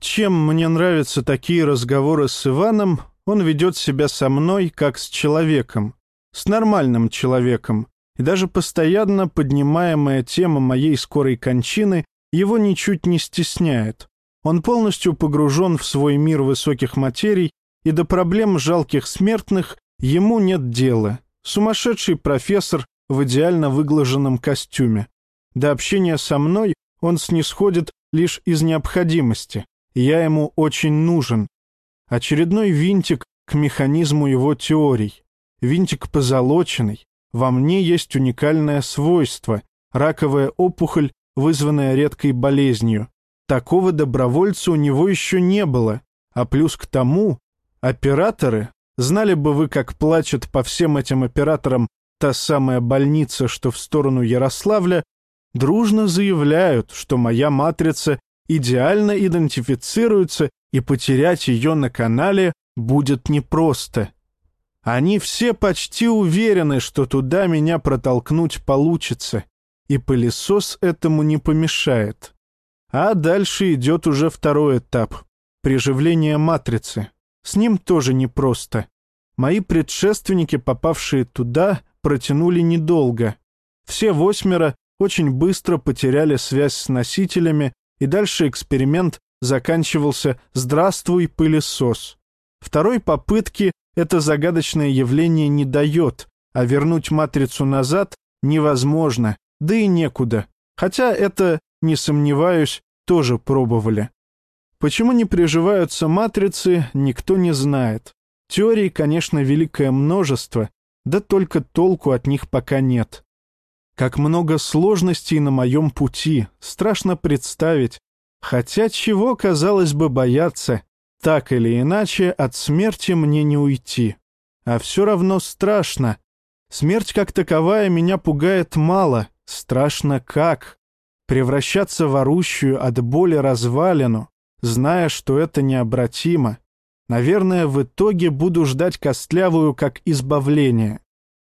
Чем мне нравятся такие разговоры с Иваном, он ведет себя со мной как с человеком, с нормальным человеком, и даже постоянно поднимаемая тема моей скорой кончины его ничуть не стесняет. Он полностью погружен в свой мир высоких материй, и до проблем жалких смертных ему нет дела. Сумасшедший профессор в идеально выглаженном костюме. До общения со мной он снисходит лишь из необходимости. Я ему очень нужен. Очередной винтик к механизму его теорий. Винтик позолоченный. Во мне есть уникальное свойство — раковая опухоль, вызванная редкой болезнью. Такого добровольца у него еще не было. А плюс к тому, операторы, знали бы вы, как плачет по всем этим операторам та самая больница, что в сторону Ярославля, дружно заявляют, что моя матрица идеально идентифицируется, и потерять ее на канале будет непросто. Они все почти уверены, что туда меня протолкнуть получится, и пылесос этому не помешает. А дальше идет уже второй этап — приживление матрицы. С ним тоже непросто. Мои предшественники, попавшие туда, протянули недолго. Все восьмеро очень быстро потеряли связь с носителями, и дальше эксперимент заканчивался «Здравствуй, пылесос». Второй попытки это загадочное явление не дает, а вернуть матрицу назад невозможно, да и некуда. Хотя это, не сомневаюсь, тоже пробовали. Почему не приживаются матрицы, никто не знает. Теорий, конечно, великое множество, да только толку от них пока нет. Как много сложностей на моем пути, страшно представить. Хотя чего, казалось бы, бояться, так или иначе от смерти мне не уйти. А все равно страшно. Смерть как таковая меня пугает мало, страшно как. Превращаться в орущую от боли развалину, зная, что это необратимо. Наверное, в итоге буду ждать костлявую как избавление.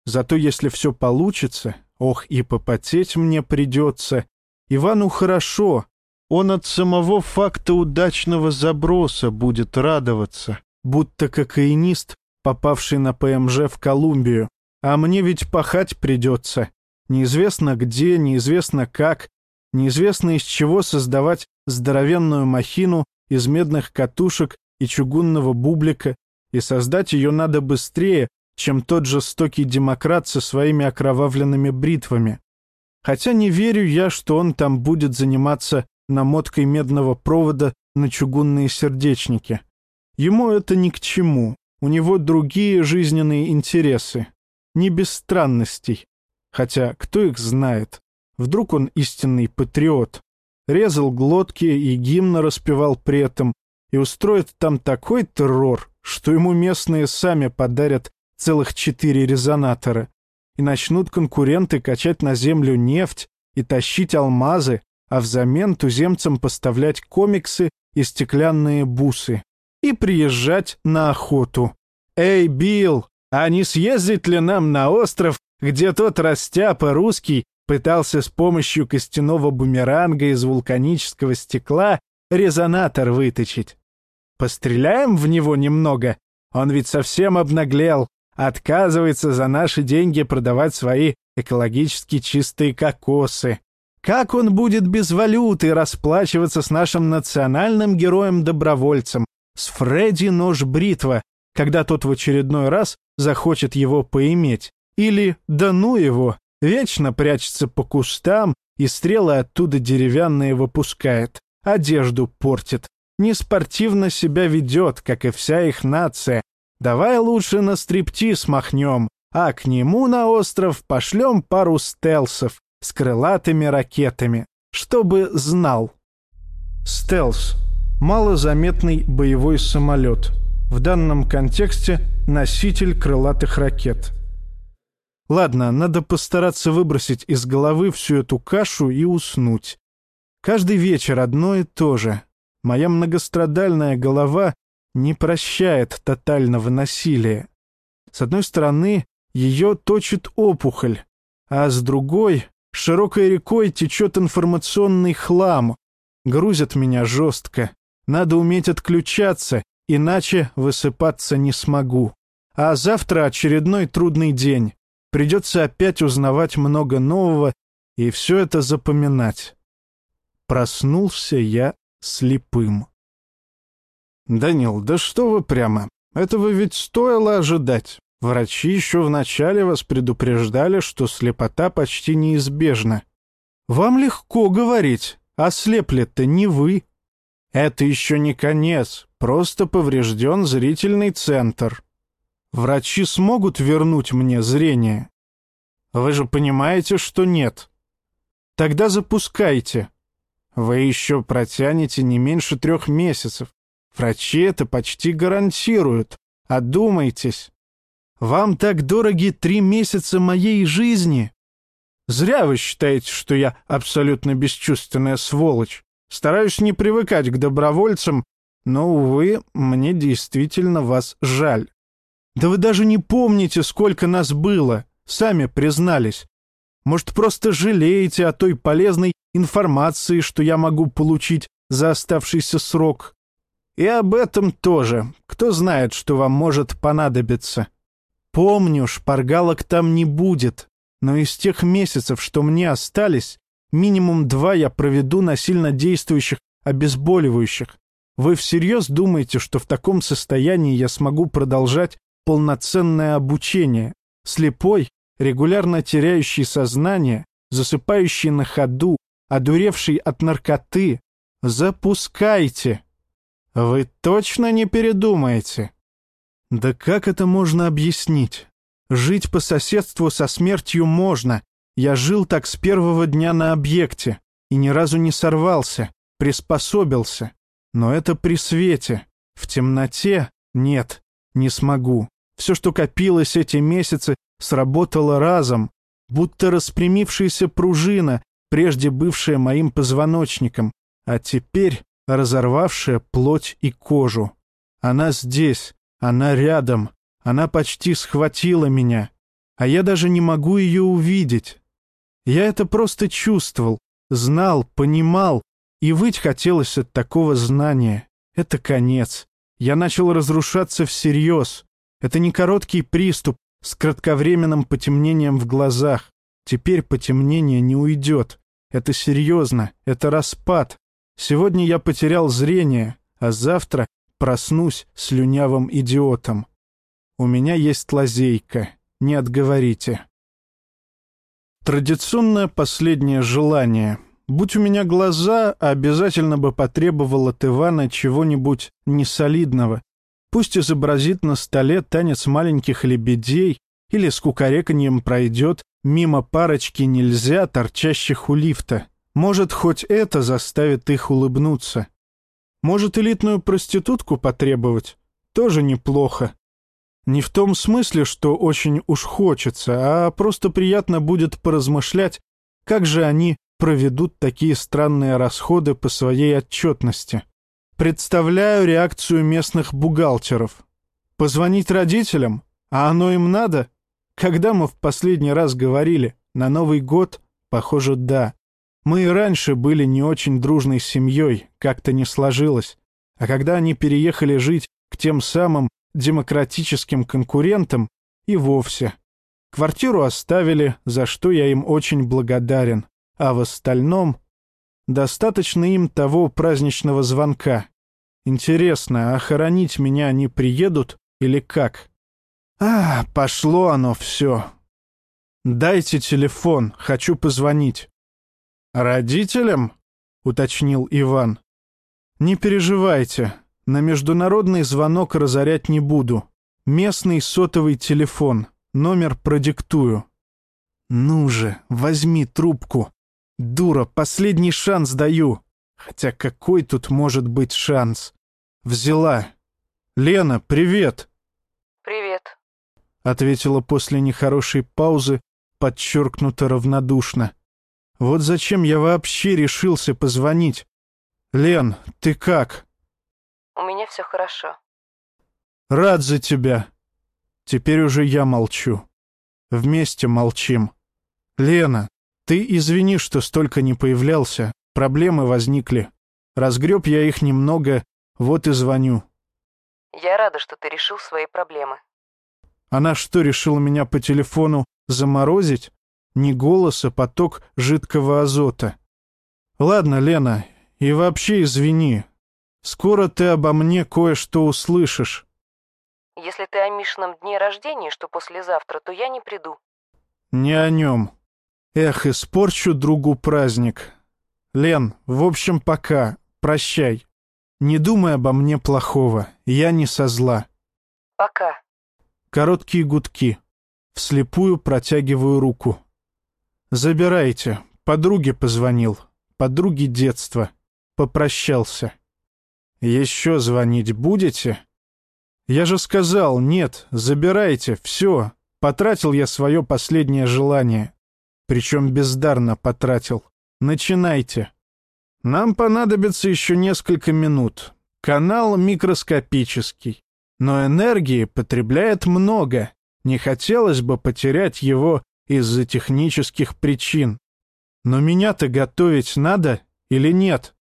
Зато если все получится, Ох, и попотеть мне придется. Ивану хорошо. Он от самого факта удачного заброса будет радоваться, будто кокаинист, попавший на ПМЖ в Колумбию. А мне ведь пахать придется. Неизвестно где, неизвестно как, неизвестно из чего создавать здоровенную махину из медных катушек и чугунного бублика, и создать ее надо быстрее, чем тот жестокий демократ со своими окровавленными бритвами. Хотя не верю я, что он там будет заниматься намоткой медного провода на чугунные сердечники. Ему это ни к чему, у него другие жизненные интересы, не без странностей. Хотя кто их знает? Вдруг он истинный патриот. Резал глотки и гимна распевал при этом, и устроит там такой террор, что ему местные сами подарят целых четыре резонатора, и начнут конкуренты качать на землю нефть и тащить алмазы, а взамен туземцам поставлять комиксы и стеклянные бусы, и приезжать на охоту. «Эй, Билл, а не съездить ли нам на остров, где тот растяпа русский пытался с помощью костяного бумеранга из вулканического стекла резонатор выточить? Постреляем в него немного? Он ведь совсем обнаглел, отказывается за наши деньги продавать свои экологически чистые кокосы. Как он будет без валюты расплачиваться с нашим национальным героем-добровольцем, с Фредди Нож-Бритва, когда тот в очередной раз захочет его поиметь? Или, да ну его, вечно прячется по кустам и стрелы оттуда деревянные выпускает, одежду портит, неспортивно себя ведет, как и вся их нация, Давай лучше на стриптиз махнем, а к нему на остров пошлем пару стелсов с крылатыми ракетами, чтобы знал. Стелс — малозаметный боевой самолет. В данном контексте носитель крылатых ракет. Ладно, надо постараться выбросить из головы всю эту кашу и уснуть. Каждый вечер одно и то же. Моя многострадальная голова не прощает тотального насилия. С одной стороны, ее точит опухоль, а с другой широкой рекой течет информационный хлам, грузят меня жестко. Надо уметь отключаться, иначе высыпаться не смогу. А завтра очередной трудный день. Придется опять узнавать много нового и все это запоминать. Проснулся я слепым. «Данил, да что вы прямо? Этого ведь стоило ожидать. Врачи еще вначале вас предупреждали, что слепота почти неизбежна. Вам легко говорить, а слепли-то не вы. Это еще не конец, просто поврежден зрительный центр. Врачи смогут вернуть мне зрение? Вы же понимаете, что нет. Тогда запускайте. Вы еще протянете не меньше трех месяцев. Врачи это почти гарантируют. Одумайтесь. Вам так дороги три месяца моей жизни. Зря вы считаете, что я абсолютно бесчувственная сволочь. Стараюсь не привыкать к добровольцам, но, увы, мне действительно вас жаль. Да вы даже не помните, сколько нас было, сами признались. Может, просто жалеете о той полезной информации, что я могу получить за оставшийся срок. И об этом тоже. Кто знает, что вам может понадобиться. Помню, шпаргалок там не будет, но из тех месяцев, что мне остались, минимум два я проведу на сильно действующих обезболивающих. Вы всерьез думаете, что в таком состоянии я смогу продолжать полноценное обучение? Слепой, регулярно теряющий сознание, засыпающий на ходу, одуревший от наркоты. Запускайте! Вы точно не передумаете? Да как это можно объяснить? Жить по соседству со смертью можно. Я жил так с первого дня на объекте и ни разу не сорвался, приспособился. Но это при свете. В темноте нет, не смогу. Все, что копилось эти месяцы, сработало разом, будто распрямившаяся пружина, прежде бывшая моим позвоночником, а теперь разорвавшая плоть и кожу. Она здесь, она рядом, она почти схватила меня, а я даже не могу ее увидеть. Я это просто чувствовал, знал, понимал, и выть хотелось от такого знания. Это конец. Я начал разрушаться всерьез. Это не короткий приступ с кратковременным потемнением в глазах. Теперь потемнение не уйдет. Это серьезно, это распад. Сегодня я потерял зрение, а завтра проснусь слюнявым идиотом. У меня есть лазейка, не отговорите. Традиционное последнее желание. Будь у меня глаза, обязательно бы потребовал от Ивана чего-нибудь несолидного. Пусть изобразит на столе танец маленьких лебедей или с кукареканьем пройдет мимо парочки нельзя, торчащих у лифта. Может, хоть это заставит их улыбнуться. Может, элитную проститутку потребовать? Тоже неплохо. Не в том смысле, что очень уж хочется, а просто приятно будет поразмышлять, как же они проведут такие странные расходы по своей отчетности. Представляю реакцию местных бухгалтеров. Позвонить родителям? А оно им надо? Когда мы в последний раз говорили? На Новый год? Похоже, да. Мы и раньше были не очень дружной семьей, как-то не сложилось. А когда они переехали жить к тем самым демократическим конкурентам, и вовсе. Квартиру оставили, за что я им очень благодарен. А в остальном... Достаточно им того праздничного звонка. Интересно, а хоронить меня они приедут или как? А, пошло оно все. Дайте телефон, хочу позвонить. «Родителям?» — уточнил Иван. «Не переживайте, на международный звонок разорять не буду. Местный сотовый телефон, номер продиктую». «Ну же, возьми трубку. Дура, последний шанс даю. Хотя какой тут может быть шанс?» «Взяла. Лена, привет!» «Привет», — ответила после нехорошей паузы, подчеркнуто равнодушно. Вот зачем я вообще решился позвонить. Лен, ты как? У меня все хорошо. Рад за тебя. Теперь уже я молчу. Вместе молчим. Лена, ты извини, что столько не появлялся. Проблемы возникли. Разгреб я их немного, Вот и звоню. Я рада, что ты решил свои проблемы. Она что, решила меня по телефону заморозить? Не голос, а поток жидкого азота. Ладно, Лена, и вообще извини. Скоро ты обо мне кое-что услышишь. Если ты о Мишином дне рождения, что послезавтра, то я не приду. Не о нем. Эх, испорчу другу праздник. Лен, в общем, пока. Прощай. Не думай обо мне плохого. Я не со зла. Пока. Короткие гудки. Вслепую протягиваю руку. Забирайте. Подруге позвонил. Подруге детства. Попрощался. Еще звонить будете? Я же сказал, нет, забирайте, все. Потратил я свое последнее желание. Причем бездарно потратил. Начинайте. Нам понадобится еще несколько минут. Канал микроскопический. Но энергии потребляет много. Не хотелось бы потерять его из-за технических причин. Но меня-то готовить надо или нет?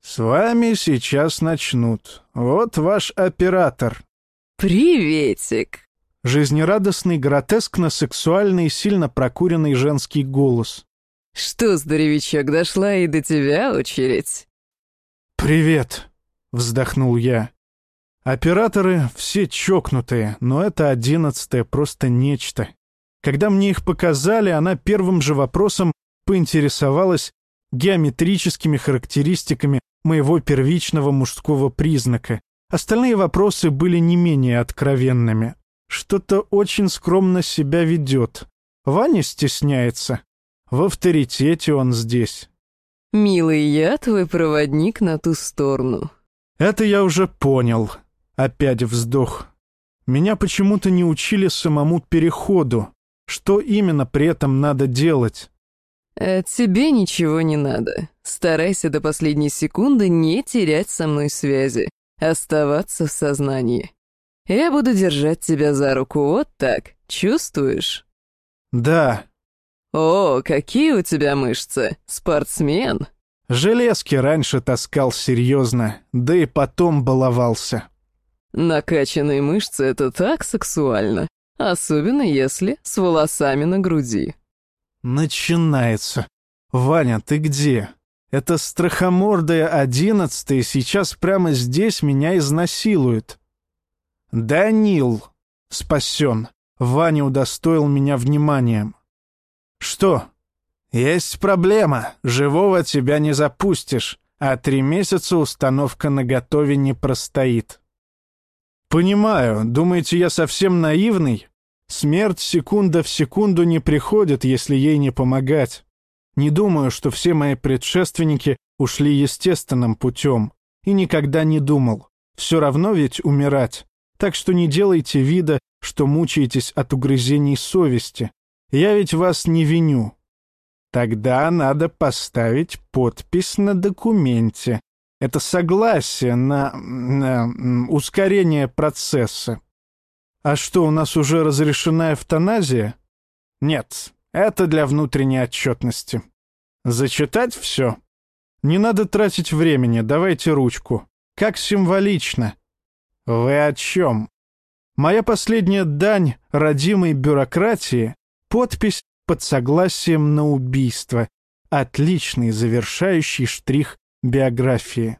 С вами сейчас начнут. Вот ваш оператор. «Приветик!» Жизнерадостный, гротескно-сексуальный, сильно прокуренный женский голос. «Что, здоровячок, дошла и до тебя очередь?» «Привет!» — вздохнул я. Операторы все чокнутые, но это одиннадцатое просто нечто. Когда мне их показали, она первым же вопросом поинтересовалась геометрическими характеристиками моего первичного мужского признака, Остальные вопросы были не менее откровенными. Что-то очень скромно себя ведет. Ваня стесняется. В авторитете он здесь. «Милый, я твой проводник на ту сторону». Это я уже понял. Опять вздох. Меня почему-то не учили самому переходу. Что именно при этом надо делать? От тебе ничего не надо. Старайся до последней секунды не терять со мной связи оставаться в сознании. Я буду держать тебя за руку вот так, чувствуешь? Да. О, какие у тебя мышцы, спортсмен. Железки раньше таскал серьезно, да и потом баловался. Накачанные мышцы — это так сексуально, особенно если с волосами на груди. Начинается. Ваня, ты где? Эта страхомордая одиннадцатая сейчас прямо здесь меня изнасилует. Данил спасен. Ваня удостоил меня вниманием. Что? Есть проблема. Живого тебя не запустишь, а три месяца установка на готове не простоит. Понимаю, думаете, я совсем наивный? Смерть секунда в секунду не приходит, если ей не помогать. Не думаю, что все мои предшественники ушли естественным путем. И никогда не думал. Все равно ведь умирать. Так что не делайте вида, что мучаетесь от угрызений совести. Я ведь вас не виню. Тогда надо поставить подпись на документе. Это согласие на, на ускорение процесса. А что, у нас уже разрешена эвтаназия? Нет, это для внутренней отчетности. Зачитать все? Не надо тратить времени, давайте ручку. Как символично. Вы о чем? Моя последняя дань родимой бюрократии — подпись под согласием на убийство. Отличный завершающий штрих биографии.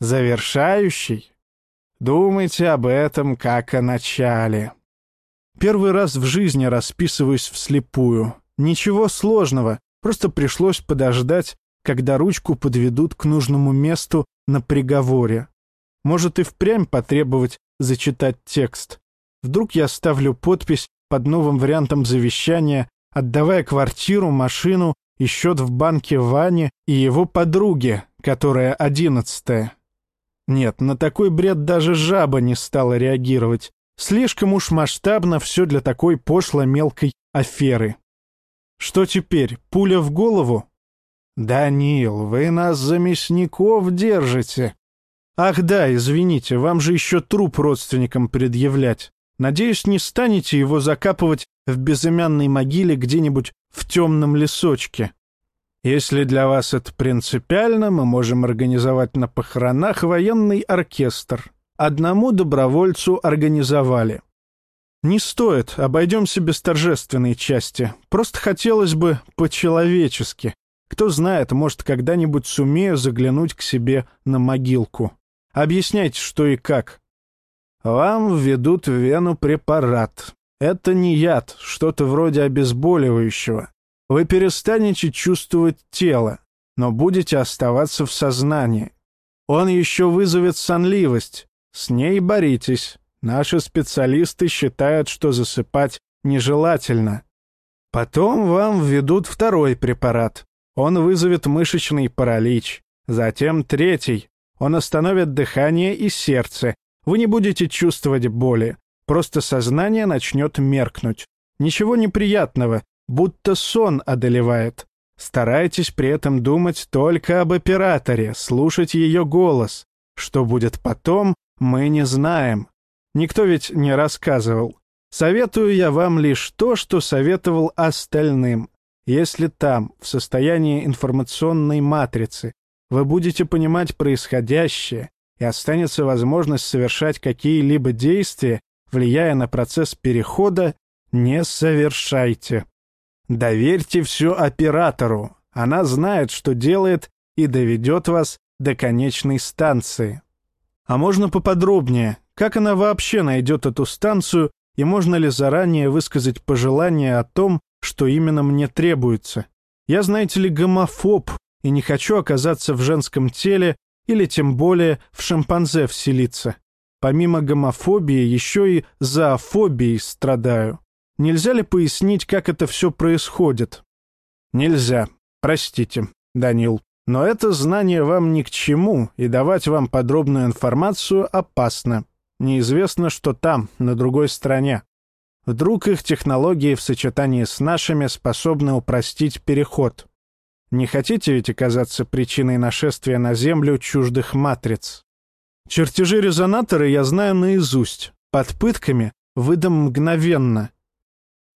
Завершающий? Думайте об этом как о начале. Первый раз в жизни расписываюсь вслепую. Ничего сложного, просто пришлось подождать, когда ручку подведут к нужному месту на приговоре. Может и впрямь потребовать зачитать текст. Вдруг я ставлю подпись под новым вариантом завещания, отдавая квартиру, машину и счет в банке Ване и его подруге, которая одиннадцатая. Нет, на такой бред даже жаба не стала реагировать. Слишком уж масштабно все для такой пошло-мелкой аферы. Что теперь, пуля в голову? «Данил, вы нас за мясников держите!» «Ах да, извините, вам же еще труп родственникам предъявлять. Надеюсь, не станете его закапывать в безымянной могиле где-нибудь в темном лесочке». Если для вас это принципиально, мы можем организовать на похоронах военный оркестр. Одному добровольцу организовали. Не стоит, обойдемся без торжественной части. Просто хотелось бы по-человечески. Кто знает, может, когда-нибудь сумею заглянуть к себе на могилку. Объясняйте, что и как. Вам введут в вену препарат. Это не яд, что-то вроде обезболивающего. Вы перестанете чувствовать тело, но будете оставаться в сознании. Он еще вызовет сонливость. С ней боритесь. Наши специалисты считают, что засыпать нежелательно. Потом вам введут второй препарат. Он вызовет мышечный паралич. Затем третий. Он остановит дыхание и сердце. Вы не будете чувствовать боли. Просто сознание начнет меркнуть. Ничего неприятного, будто сон одолевает. Старайтесь при этом думать только об операторе, слушать ее голос. Что будет потом, мы не знаем. Никто ведь не рассказывал. Советую я вам лишь то, что советовал остальным. Если там, в состоянии информационной матрицы, вы будете понимать происходящее и останется возможность совершать какие-либо действия, влияя на процесс перехода, не совершайте. Доверьте все оператору. Она знает, что делает, и доведет вас до конечной станции. А можно поподробнее, как она вообще найдет эту станцию, и можно ли заранее высказать пожелание о том, что именно мне требуется? Я, знаете ли, гомофоб, и не хочу оказаться в женском теле или тем более в шимпанзе вселиться. Помимо гомофобии, еще и зоофобией страдаю. Нельзя ли пояснить, как это все происходит? Нельзя. Простите, Данил. Но это знание вам ни к чему, и давать вам подробную информацию опасно. Неизвестно, что там, на другой стороне. Вдруг их технологии в сочетании с нашими способны упростить переход. Не хотите ведь оказаться причиной нашествия на Землю чуждых матриц? Чертежи резонатора я знаю наизусть. Под пытками выдам мгновенно.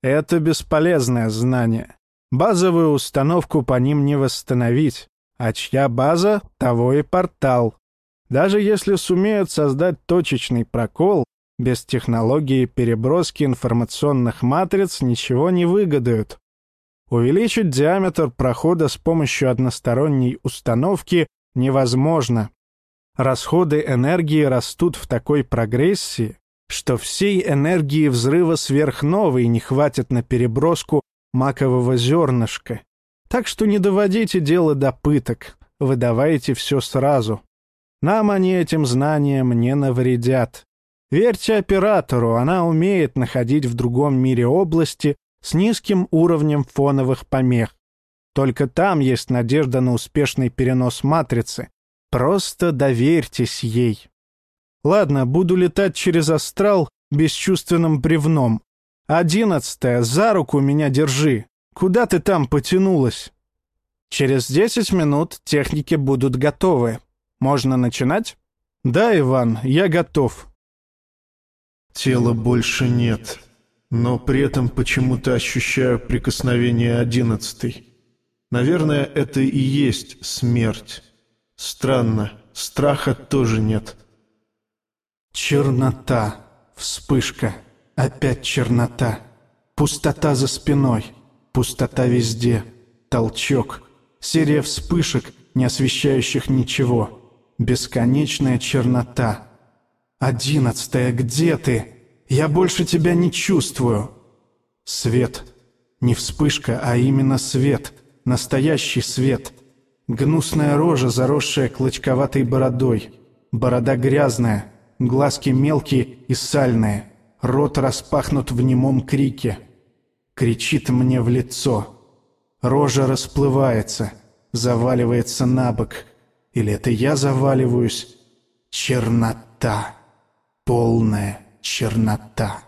Это бесполезное знание. Базовую установку по ним не восстановить. А чья база, того и портал. Даже если сумеют создать точечный прокол, без технологии переброски информационных матриц ничего не выгодают. Увеличить диаметр прохода с помощью односторонней установки невозможно. Расходы энергии растут в такой прогрессии, что всей энергии взрыва сверхновой не хватит на переброску макового зернышка. Так что не доводите дело до пыток, выдавайте все сразу. Нам они этим знанием не навредят. Верьте оператору, она умеет находить в другом мире области, с низким уровнем фоновых помех. Только там есть надежда на успешный перенос матрицы. Просто доверьтесь ей. Ладно, буду летать через астрал бесчувственным бревном. Одиннадцатая, за руку меня держи. Куда ты там потянулась? Через десять минут техники будут готовы. Можно начинать? Да, Иван, я готов. Тела больше нет но при этом почему-то ощущаю прикосновение одиннадцатой. Наверное, это и есть смерть. Странно, страха тоже нет. Чернота, вспышка, опять чернота, пустота за спиной, пустота везде, толчок, серия вспышек, не освещающих ничего, бесконечная чернота. Одиннадцатая, где ты? Я больше тебя не чувствую. Свет. Не вспышка, а именно свет. Настоящий свет. Гнусная рожа, заросшая клочковатой бородой. Борода грязная, глазки мелкие и сальные. Рот распахнут в немом крике. Кричит мне в лицо. Рожа расплывается, заваливается на бок. Или это я заваливаюсь? Чернота. Полная чернота.